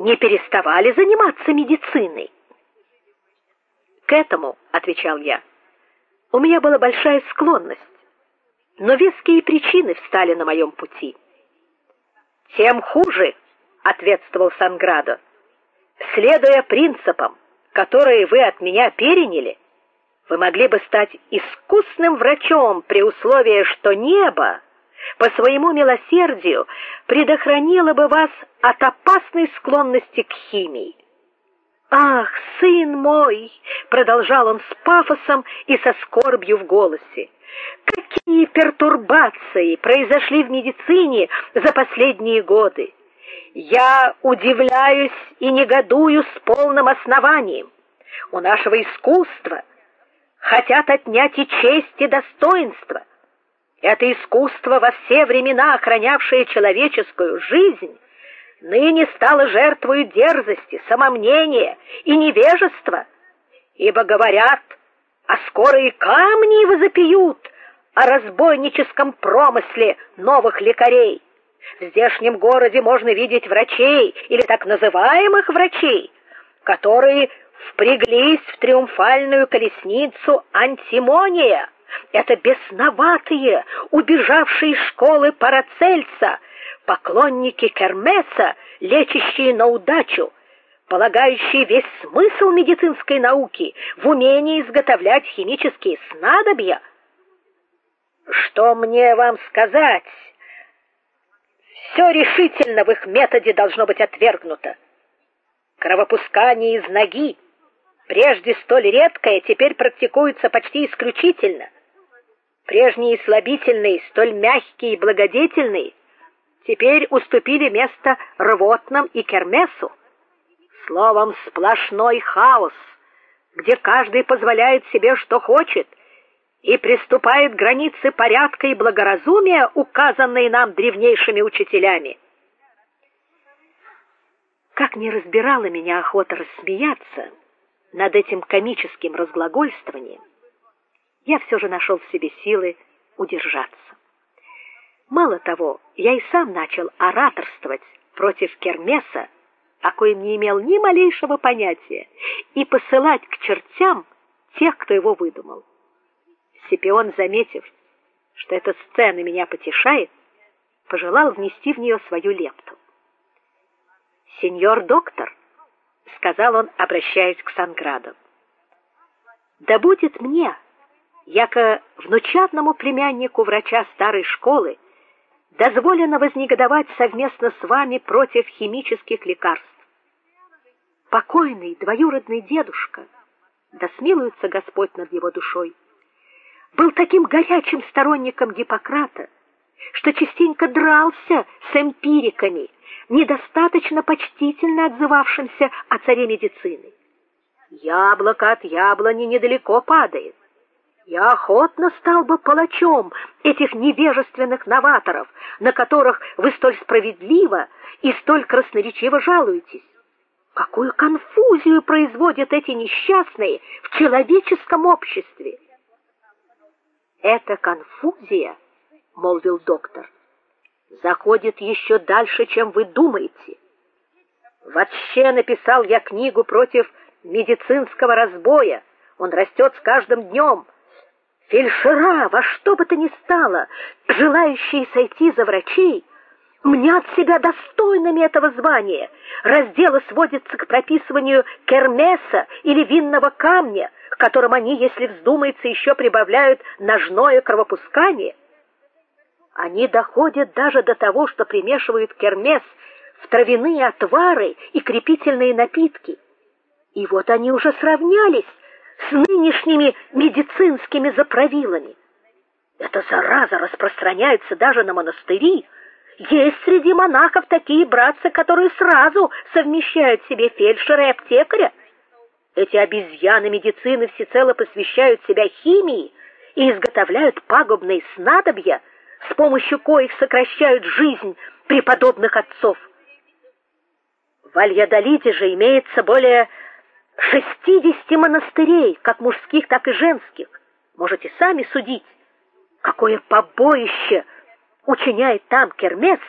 не переставали заниматься медициной. К этому, отвечал я. У меня была большая склонность, но веские причины встали на моем пути. Тем хуже, ответствовал Санградо. Следуя принципам, которые вы от меня переняли, вы могли бы стать искусным врачом при условии, что небо по своему милосердию предохранило бы вас от опасной склонности к химии. Ах, сын мой, продолжал он с пафосом и со скорбью в голосе. Какие пертурбации произошли в медицине за последние годы. Я удивляюсь и негодую с полным основанием. У нашего искусства хотят отнять и честь, и достоинство. Это искусство во все времена охранявшее человеческую жизнь, ныне стало жертвой дерзости, самомнения и невежества. Ибо говорят, а скоро и камни возопьют о разбойническом промысле новых лекарей. В здешнем городе можно видеть врачей или так называемых врачей, которые впряглись в триумфальную колесницу антимония. Это бесноватые, убежавшие из школы Парацельса, поклонники Кермеса, лечащие на удачу, полагающие весь смысл медицинской науки в умении изготовлять химические снадобья. Что мне вам сказать? Все решительно в их методе должно быть отвергнуто. Кровопускание из ноги прежде столь редкое, теперь практикуется почти исключительно. Прежние слабительные, столь мягкие и благодетельные, теперь уступили место рвотным и кермесу. Словом, сплошной хаос, где каждый позволяет себе что хочет и приступает к границе порядка и благоразумия, указанные нам древнейшими учителями. Как не разбирала меня охота рассмеяться, над этим комическим разглагольствованием, я все же нашел в себе силы удержаться. Мало того, я и сам начал ораторствовать против Кермеса, о коем не имел ни малейшего понятия, и посылать к чертям тех, кто его выдумал. Сипион, заметив, что эта сцена меня потешает, пожелал внести в нее свою лепту. Сеньор доктор, сказал он, обращаясь к Санграду. Да будет мне, яко внучатному племяннику врача старой школы, дозволено вознегодовать совместно с вами против химических лекарств. Покойный двоюродный дедушка, да смилуется Господь над его душой, был таким горячим сторонником Гиппократа, что частенько дрался с эмпириками недостаточно почтительно отзывавшимся о царе медицины. Яблоко от яблони недалеко падает. Я охотно стал бы палачом этих невежественных новаторов, на которых вы столь справедливо и столь красноречиво жалуетесь. Какую конфузию производят эти несчастные в человеческом обществе. Это конфузия, молвил доктор заходит еще дальше, чем вы думаете. Вообще написал я книгу против медицинского разбоя. Он растет с каждым днем. Фельдшера, во что бы то ни стало, желающие сойти за врачей, мнят себя достойными этого звания. Разделы сводятся к прописыванию кермеса или винного камня, к которым они, если вздумается, еще прибавляют ножное кровопускание. Они доходят даже до того, что примешивают кермес в травяные отвары и крепительные напитки. И вот они уже сравнялись с нынешними медицинскими заправилами. Эта зараза распространяется даже на монастыри. Есть среди монахов такие братцы, которые сразу совмещают себе фельдшера и аптекаря. Эти обезьяны медицины всецело посвящают себя химии и изготовляют пагубные снадобья, с помощью коих сокращают жизнь преподобных отцов. В Альядолите же имеется более 60 монастырей, как мужских, так и женских. Можете сами судить, какое побоище учиняет там Кермес